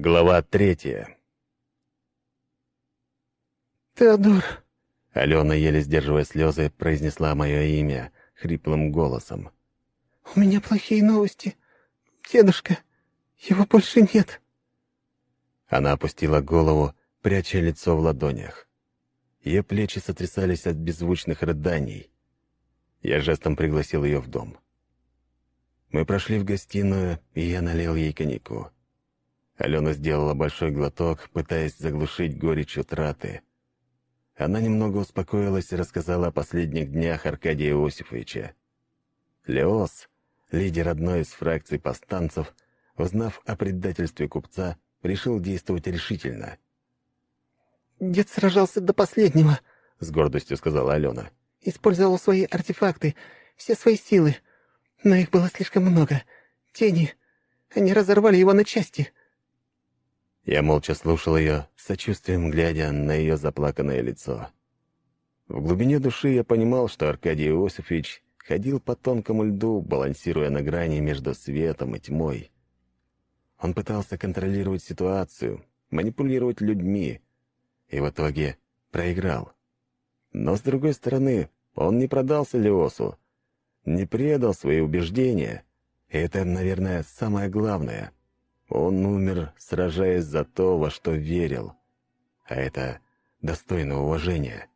Глава третья. «Теодор!» Алена, еле сдерживая слезы, произнесла мое имя хриплым голосом. «У меня плохие новости. Дедушка, его больше нет». Она опустила голову, пряча лицо в ладонях. Ее плечи сотрясались от беззвучных рыданий. Я жестом пригласил ее в дом. Мы прошли в гостиную, и я налил ей коньяку. Алена сделала большой глоток, пытаясь заглушить горечь утраты. Она немного успокоилась и рассказала о последних днях Аркадия Иосифовича. Леос, лидер одной из фракций повстанцев, узнав о предательстве купца, решил действовать решительно. «Дед сражался до последнего», — с гордостью сказала Алена. «Использовал свои артефакты, все свои силы. Но их было слишком много. Тени. Они разорвали его на части. Я молча слушал ее, с сочувствием глядя на ее заплаканное лицо. В глубине души я понимал, что Аркадий Иосифович ходил по тонкому льду, балансируя на грани между светом и тьмой. Он пытался контролировать ситуацию, манипулировать людьми, и в итоге проиграл. Но, с другой стороны, он не продался Леосу, не предал свои убеждения, и это, наверное, самое главное — он умер, сражаясь за то, во что верил. А это достойно уважения.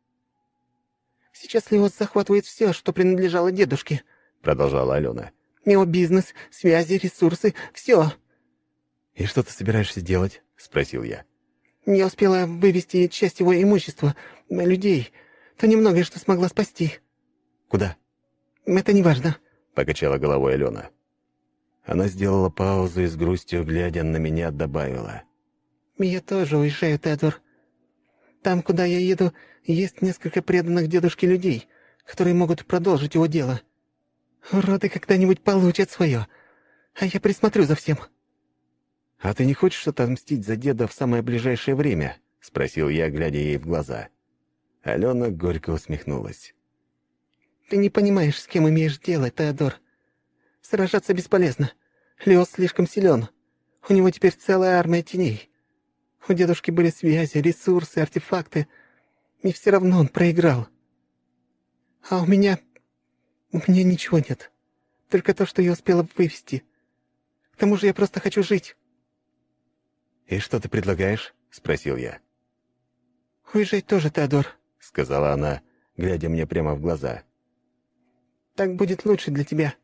«Сейчас Леос захватывает все, что принадлежало дедушке», — продолжала Алена. «Его бизнес, связи, ресурсы — все». «И что ты собираешься делать?» — спросил я. «Я успела вывести часть его имущества, людей, то немногое, что смогла спасти». «Куда?» «Это не важно», — покачала головой Алена. Она сделала паузу и с грустью, глядя на меня, добавила. «Я тоже уезжаю, Теодор. Там, куда я еду, есть несколько преданных дедушке людей, которые могут продолжить его дело. Уроды когда-нибудь получат свое, а я присмотрю за всем». «А ты не хочешь отомстить за деда в самое ближайшее время?» — спросил я, глядя ей в глаза. Алена горько усмехнулась. «Ты не понимаешь, с кем имеешь дело, Теодор. Сражаться бесполезно. Леос слишком силен. У него теперь целая армия теней. У дедушки были связи, ресурсы, артефакты. И все равно он проиграл. А у меня... У меня ничего нет. Только то, что я успела вывести. К тому же я просто хочу жить. «И что ты предлагаешь?» — спросил я. «Уезжать тоже, Теодор», — сказала она, глядя мне прямо в глаза. «Так будет лучше для тебя.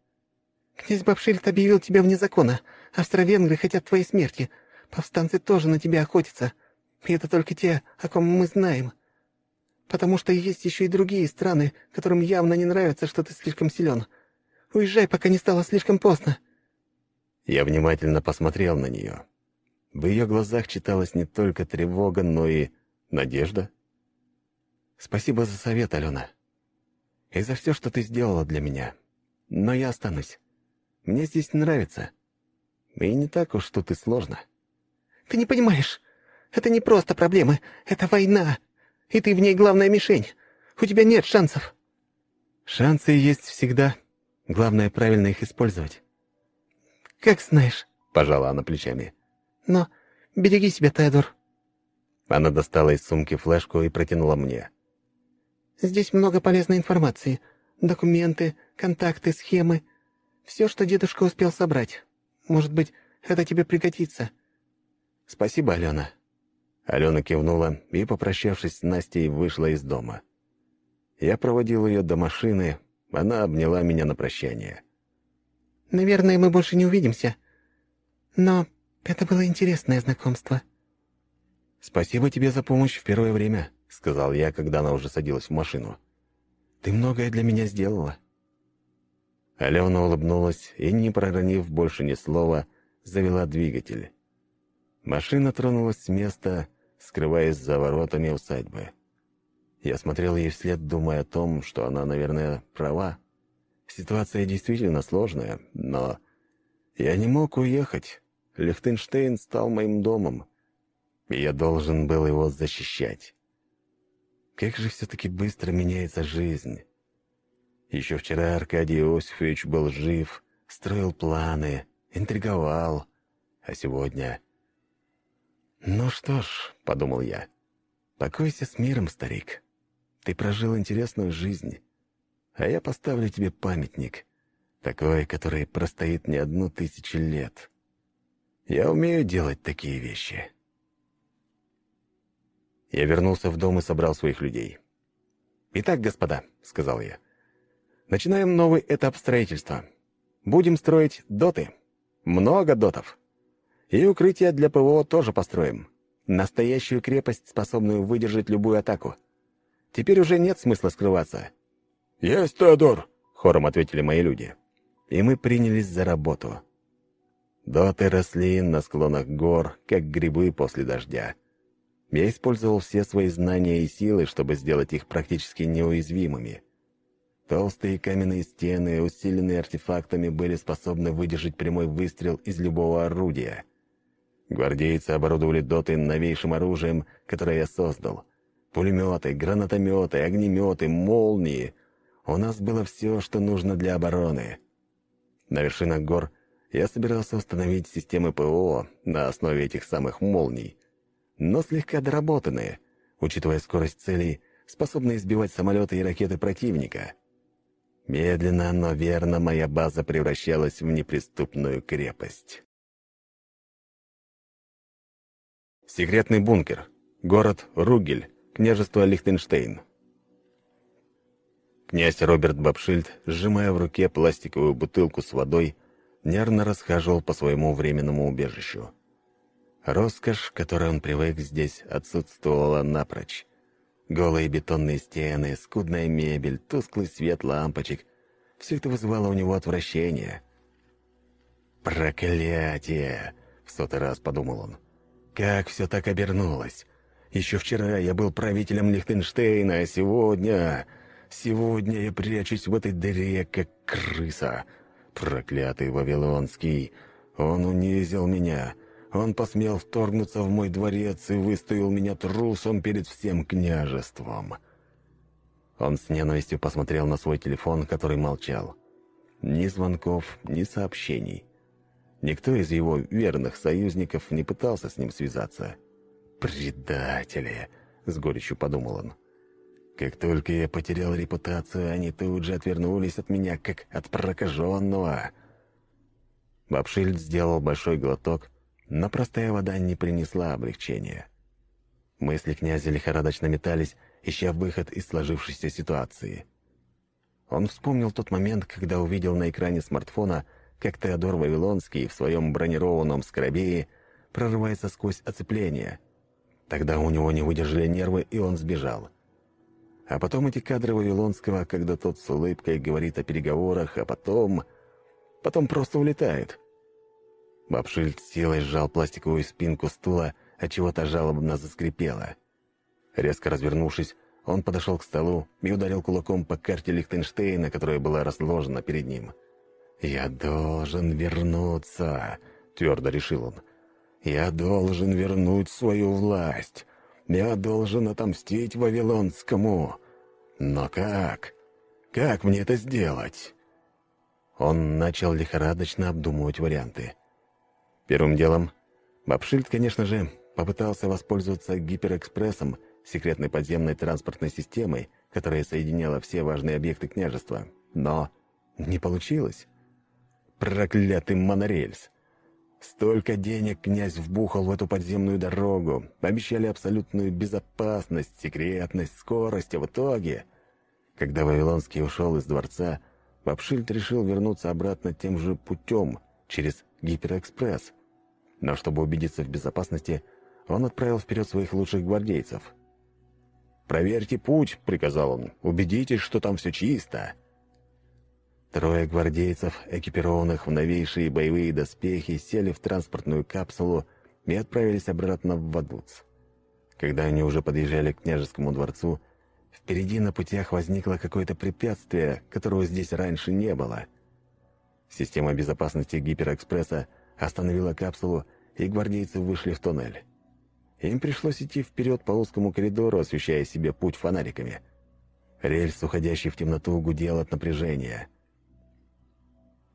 Князь Бабшильд объявил тебя вне закона. Австро-венгры хотят твоей смерти. Повстанцы тоже на тебя охотятся. И это только те, о ком мы знаем. Потому что есть еще и другие страны, которым явно не нравится, что ты слишком силен. Уезжай, пока не стало слишком поздно». Я внимательно посмотрел на нее. В ее глазах читалась не только тревога, но и надежда. «Спасибо за совет, Алена. И за все, что ты сделала для меня. Но я останусь. Мне здесь нравится. И не так уж тут и сложно». «Ты не понимаешь. Это не просто проблемы. Это война. И ты в ней главная мишень. У тебя нет шансов». «Шансы есть всегда. Главное, правильно их использовать». «Как знаешь», — пожала она плечами. «Но береги себя, Теодор». Она достала из сумки флешку и протянула мне. «Здесь много полезной информации. Документы, контакты, схемы. Все, что дедушка успел собрать. Может быть, это тебе пригодится». «Спасибо, Алена». Алена кивнула и, попрощавшись с Настей, вышла из дома. Я проводил ее до машины, она обняла меня на прощание. «Наверное, мы больше не увидимся. Но это было интересное знакомство». «Спасибо тебе за помощь в первое время», — сказал я, когда она уже садилась в машину. «Ты многое для меня сделала». Алена улыбнулась и, не проронив больше ни слова, завела двигатель. Машина тронулась с места, скрываясь за воротами усадьбы. Я смотрел ей вслед, думая о том, что она, наверное, права. Ситуация действительно сложная, но я не мог уехать. Лихтенштейн стал моим домом, и я должен был его защищать. Как же все-таки быстро меняется жизнь. Еще вчера Аркадий Иосифович был жив, строил планы, интриговал. А сегодня... «Ну что ж», — подумал я, — «покойся с миром, старик. Ты прожил интересную жизнь, а я поставлю тебе памятник, такой, который простоит не одну тысячу лет. Я умею делать такие вещи». Я вернулся в дом и собрал своих людей. «Итак, господа», — сказал я, — «начинаем новый этап строительства. Будем строить доты. Много дотов. И укрытия для ПВО тоже построим. Настоящую крепость, способную выдержать любую атаку. Теперь уже нет смысла скрываться». «Есть, Теодор!» — хором ответили мои люди. И мы принялись за работу. Доты росли на склонах гор, как грибы после дождя. Я использовал все свои знания и силы, чтобы сделать их практически неуязвимыми. Толстые каменные стены, усиленные артефактами, были способны выдержать прямой выстрел из любого орудия. Гвардейцы оборудовали доты новейшим оружием, которое я создал. Пулеметы, гранатометы, огнеметы, молнии. У нас было все, что нужно для обороны. На вершинах гор я собирался установить системы ПО на основе этих самых молний, но слегка доработанные, учитывая скорость целей, способные сбивать самолеты и ракеты противника. Медленно, но верно моя база превращалась в неприступную крепость. Секретный бункер. Город Ругель. Княжество Лихтенштейн. Князь Роберт Бабшильд, сжимая в руке пластиковую бутылку с водой, нервно расхаживал по своему временному убежищу. Роскошь, которой он привык здесь, отсутствовала напрочь. Голые бетонные стены, скудная мебель, тусклый свет лампочек — все это вызывало у него отвращение. «Проклятие!» — в сотый раз подумал он. Как все так обернулось? Еще вчера я был правителем Лихтенштейна, а сегодня... Сегодня я прячусь в этой дыре, как крыса. Проклятый Вавилонский. Он унизил меня. Он посмел вторгнуться в мой дворец и выставил меня трусом перед всем княжеством. Он с ненавистью посмотрел на свой телефон, который молчал. Ни звонков, ни сообщений. Никто из его верных союзников не пытался с ним связаться. «Предатели!» — с горечью подумал он. «Как только я потерял репутацию, они тут же отвернулись от меня, как от прокаженного». Бабшильд сделал большой глоток, но простая вода не принесла облегчения. Мысли князя лихорадочно метались, ища выход из сложившейся ситуации. Он вспомнил тот момент, когда увидел на экране смартфона — как Теодор Вавилонский в своем бронированном скоробее прорывается сквозь оцепление. Тогда у него не выдержали нервы, и он сбежал. А потом эти кадры Вавилонского, когда тот с улыбкой говорит о переговорах, а потом... Потом просто улетает. Бабшильд силой сжал пластиковую спинку стула, отчего то жалобно заскрипела. Резко развернувшись, он подошел к столу и ударил кулаком по карте Лихтенштейна, которая была разложена перед ним. — «Я должен вернуться», — твердо решил он. «Я должен вернуть свою власть. Я должен отомстить Вавилонскому. Но как? Как мне это сделать?» Он начал лихорадочно обдумывать варианты. Первым делом, Бабшильд, конечно же, попытался воспользоваться гиперэкспрессом, секретной подземной транспортной системой, которая соединяла все важные объекты княжества. Но не получилось. Проклятый монорельс! Столько денег князь вбухал в эту подземную дорогу, обещали абсолютную безопасность, секретность, скорость, а в итоге... Когда Вавилонский ушел из дворца, Папшильд решил вернуться обратно тем же путем, через Гиперэкспресс. Но чтобы убедиться в безопасности, он отправил вперед своих лучших гвардейцев. «Проверьте путь», — приказал он, — «убедитесь, что там все чисто». Трое гвардейцев, экипированных в новейшие боевые доспехи, сели в транспортную капсулу и отправились обратно в Вадуц. Когда они уже подъезжали к княжескому дворцу, впереди на путях возникло какое-то препятствие, которого здесь раньше не было. Система безопасности гиперэкспресса остановила капсулу, и гвардейцы вышли в туннель. Им пришлось идти вперед по узкому коридору, освещая себе путь фонариками. Рельс, уходящий в темноту, гудел от напряжения —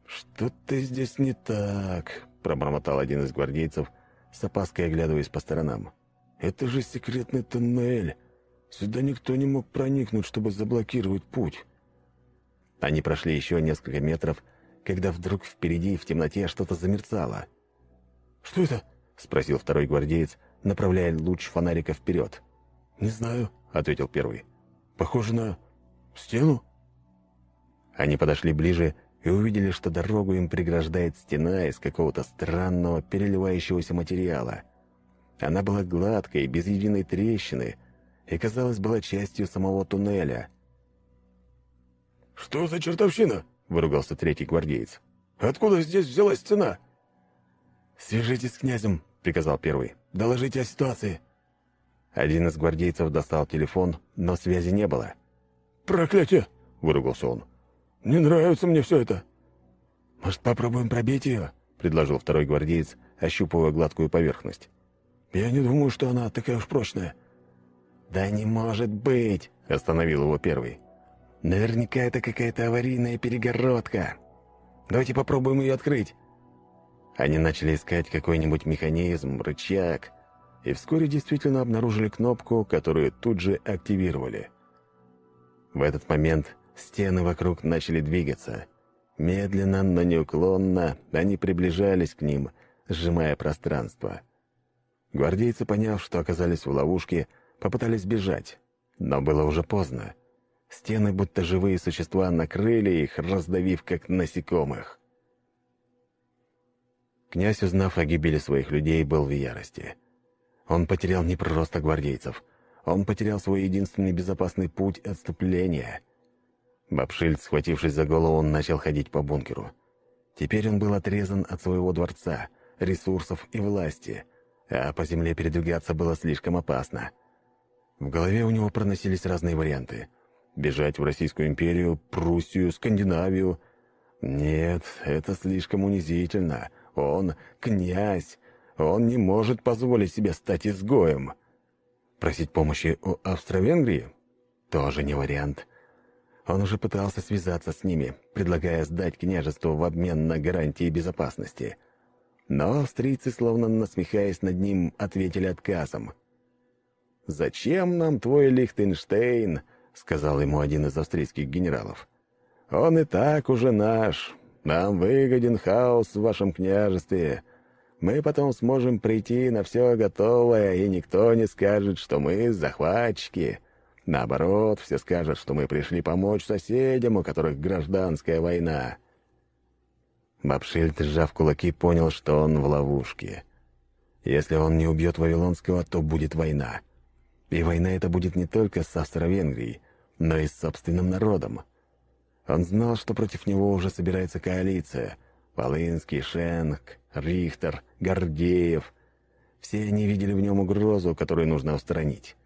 «Что-то здесь не так», — пробормотал один из гвардейцев, с опаской оглядываясь по сторонам. «Это же секретный туннель. Сюда никто не мог проникнуть, чтобы заблокировать путь». Они прошли еще несколько метров, когда вдруг впереди в темноте что-то замерцало. «Что это?» — спросил второй гвардеец, направляя луч фонарика вперед. «Не знаю», — ответил первый. «Похоже на стену?» Они подошли ближе и увидели, что дорогу им преграждает стена из какого-то странного переливающегося материала. Она была гладкой, без единой трещины, и, казалось, была частью самого туннеля. «Что за чертовщина?» — выругался третий гвардеец. «Откуда здесь взялась стена?» «Свяжитесь с князем», — приказал первый. «Доложите о ситуации». Один из гвардейцев достал телефон, но связи не было. «Проклятие!» — выругался он. «Не нравится мне все это». «Может, попробуем пробить ее?» — предложил второй гвардеец, ощупывая гладкую поверхность. «Я не думаю, что она такая уж прочная». «Да не может быть!» — остановил его первый. «Наверняка это какая-то аварийная перегородка. Давайте попробуем ее открыть». Они начали искать какой-нибудь механизм, рычаг, и вскоре действительно обнаружили кнопку, которую тут же активировали. В этот момент стены вокруг начали двигаться. Медленно, но неуклонно они приближались к ним, сжимая пространство. Гвардейцы, поняв, что оказались в ловушке, попытались бежать, но было уже поздно. Стены, будто живые существа, накрыли их, раздавив как насекомых. Князь, узнав о гибели своих людей, был в ярости. Он потерял не просто гвардейцев. Он потерял свой единственный безопасный путь отступления. Бабшильд, схватившись за голову, он начал ходить по бункеру. Теперь он был отрезан от своего дворца, ресурсов и власти, а по земле передвигаться было слишком опасно. В голове у него проносились разные варианты. Бежать в Российскую империю, Пруссию, Скандинавию. Нет, это слишком унизительно. Он князь, он не может позволить себе стать изгоем. Просить помощи у Австро-Венгрии? Тоже не вариант. Он уже пытался связаться с ними, предлагая сдать княжество в обмен на гарантии безопасности. Но австрийцы, словно насмехаясь над ним, ответили отказом. «Зачем нам твой Лихтенштейн?» — сказал ему один из австрийских генералов. «Он и так уже наш. Нам выгоден хаос в вашем княжестве мы потом сможем прийти на все готовое, и никто не скажет, что мы захватчики. Наоборот, все скажут, что мы пришли помочь соседям, у которых гражданская война». Бабшильд, сжав кулаки, понял, что он в ловушке. Если он не убьет Вавилонского, то будет война. И война эта будет не только с Австро-Венгрией, но и с собственным народом. Он знал, что против него уже собирается коалиция. Волынский, Шенк, Рихтер, Гордеев. Все они видели в нем угрозу, которую нужно устранить.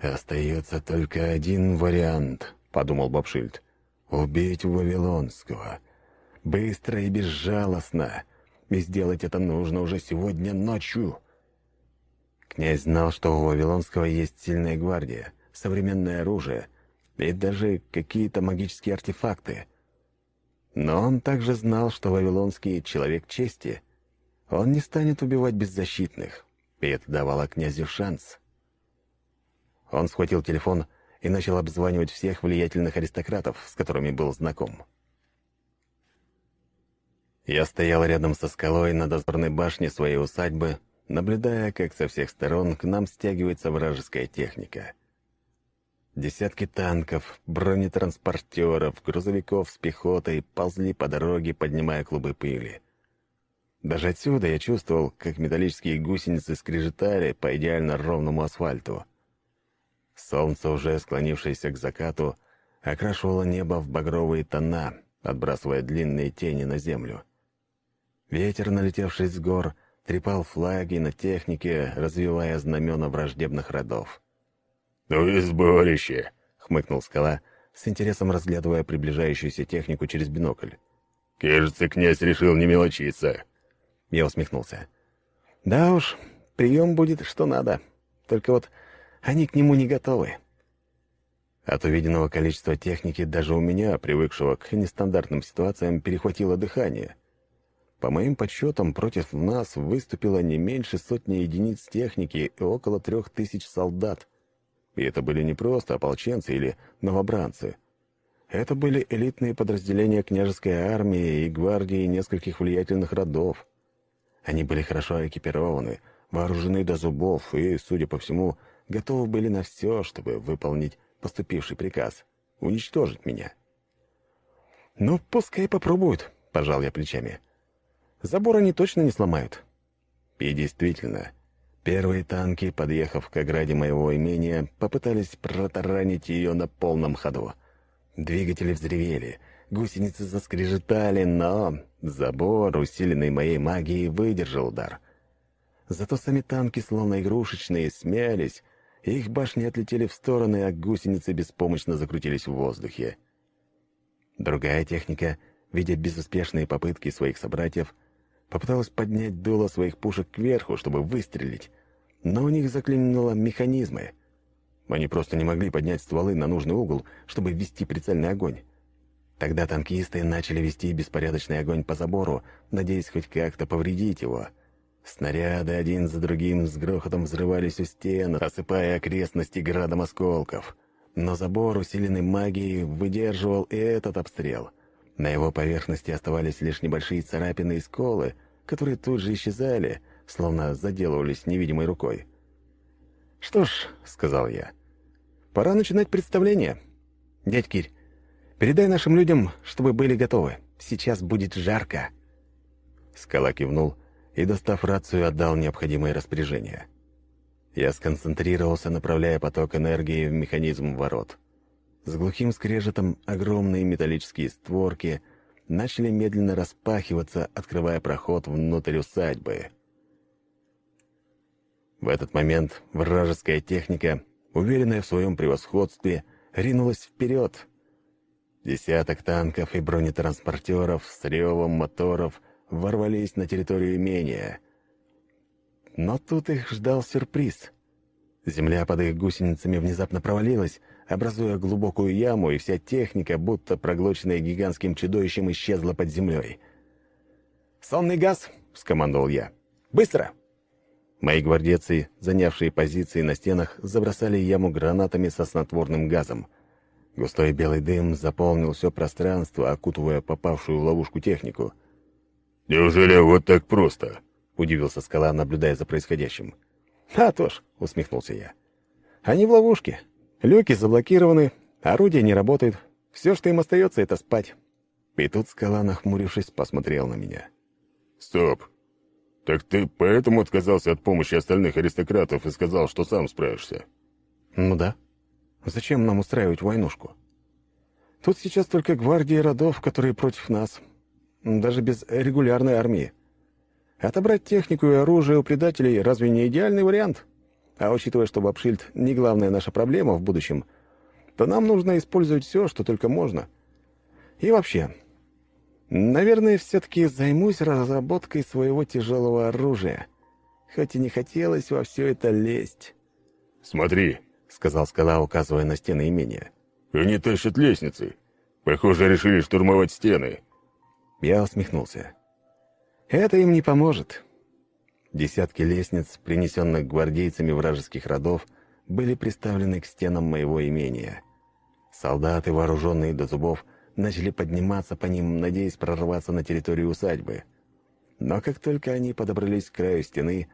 «Остается только один вариант», — подумал Бобшильд. «Убить Вавилонского. Быстро и безжалостно. И сделать это нужно уже сегодня ночью». Князь знал, что у Вавилонского есть сильная гвардия, современное оружие и даже какие-то магические артефакты — но он также знал, что Вавилонский — человек чести. Он не станет убивать беззащитных, и это давало князю шанс. Он схватил телефон и начал обзванивать всех влиятельных аристократов, с которыми был знаком. Я стоял рядом со скалой на дозорной башне своей усадьбы, наблюдая, как со всех сторон к нам стягивается вражеская техника — Десятки танков, бронетранспортеров, грузовиков с пехотой ползли по дороге, поднимая клубы пыли. Даже отсюда я чувствовал, как металлические гусеницы скрежетали по идеально ровному асфальту. Солнце, уже склонившееся к закату, окрашивало небо в багровые тона, отбрасывая длинные тени на землю. Ветер, налетевший с гор, трепал флаги на технике, развивая знамена враждебных родов. «Ну и сборище!» — хмыкнул скала, с интересом разглядывая приближающуюся технику через бинокль. «Кажется, князь решил не мелочиться». Я усмехнулся. «Да уж, прием будет что надо. Только вот они к нему не готовы». От увиденного количества техники даже у меня, привыкшего к нестандартным ситуациям, перехватило дыхание. По моим подсчетам, против нас выступило не меньше сотни единиц техники и около трех тысяч солдат. И это были не просто ополченцы или новобранцы. Это были элитные подразделения княжеской армии и гвардии нескольких влиятельных родов. Они были хорошо экипированы, вооружены до зубов и, судя по всему, готовы были на все, чтобы выполнить поступивший приказ — уничтожить меня. «Ну, пускай попробуют», — пожал я плечами. «Забор они точно не сломают». И действительно, первые танки, подъехав к ограде моего имения, попытались протаранить ее на полном ходу. Двигатели взревели, гусеницы заскрежетали, но забор, усиленный моей магией, выдержал удар. Зато сами танки, словно игрушечные, смялись, их башни отлетели в стороны, а гусеницы беспомощно закрутились в воздухе. Другая техника, видя безуспешные попытки своих собратьев, попыталась поднять дуло своих пушек кверху, чтобы выстрелить, но у них заклинило механизмы. Они просто не могли поднять стволы на нужный угол, чтобы ввести прицельный огонь. Тогда танкисты начали вести беспорядочный огонь по забору, надеясь хоть как-то повредить его — Снаряды один за другим с грохотом взрывались у стен, осыпая окрестности градом осколков. Но забор, усиленный магией, выдерживал и этот обстрел. На его поверхности оставались лишь небольшие царапины и сколы, которые тут же исчезали, словно заделывались невидимой рукой. «Что ж», — сказал я, — «пора начинать представление. Дядь Кирь, передай нашим людям, чтобы были готовы. Сейчас будет жарко». Скала кивнул, — и, достав рацию, отдал необходимые распоряжения. Я сконцентрировался, направляя поток энергии в механизм ворот. С глухим скрежетом огромные металлические створки начали медленно распахиваться, открывая проход внутрь усадьбы. В этот момент вражеская техника, уверенная в своем превосходстве, ринулась вперед. Десяток танков и бронетранспортеров с ревом моторов ворвались на территорию имения. Но тут их ждал сюрприз. Земля под их гусеницами внезапно провалилась, образуя глубокую яму, и вся техника, будто проглоченная гигантским чудовищем, исчезла под землей. «Сонный газ!» — скомандовал я. «Быстро!» Мои гвардейцы, занявшие позиции на стенах, забросали яму гранатами со снотворным газом. Густой белый дым заполнил все пространство, окутывая попавшую в ловушку технику — «Неужели вот так просто?» — удивился скала, наблюдая за происходящим. «А то ж», — усмехнулся я. «Они в ловушке. Люки заблокированы, орудия не работают. Все, что им остается, — это спать». И тут скала, нахмурившись, посмотрел на меня. «Стоп. Так ты поэтому отказался от помощи остальных аристократов и сказал, что сам справишься?» «Ну да. Зачем нам устраивать войнушку? Тут сейчас только гвардии родов, которые против нас, даже без регулярной армии. Отобрать технику и оружие у предателей разве не идеальный вариант? А учитывая, что Бабшильд не главная наша проблема в будущем, то нам нужно использовать все, что только можно. И вообще, наверное, все-таки займусь разработкой своего тяжелого оружия. Хоть и не хотелось во все это лезть. «Смотри», — сказал скала, указывая на стены имения. «Они тащат лестницы. Похоже, решили штурмовать стены». Я усмехнулся. «Это им не поможет». Десятки лестниц, принесенных гвардейцами вражеских родов, были приставлены к стенам моего имения. Солдаты, вооруженные до зубов, начали подниматься по ним, надеясь прорваться на территорию усадьбы. Но как только они подобрались к краю стены,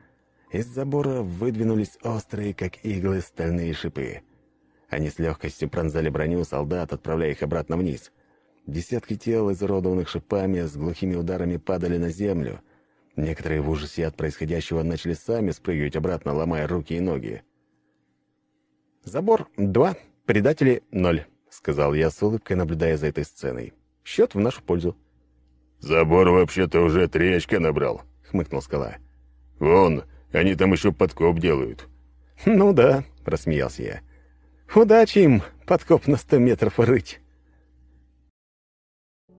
из забора выдвинулись острые, как иглы, стальные шипы. Они с легкостью пронзали броню солдат, отправляя их обратно вниз — Десятки тел, изуродованных шипами, с глухими ударами падали на землю. Некоторые в ужасе от происходящего начали сами спрыгивать обратно, ломая руки и ноги. «Забор — два, предатели — ноль», — сказал я с улыбкой, наблюдая за этой сценой. «Счет в нашу пользу». «Забор вообще-то уже три очка набрал», — хмыкнул скала. «Вон, они там еще подкоп делают». «Ну да», — рассмеялся я. «Удачи им подкоп на сто метров рыть».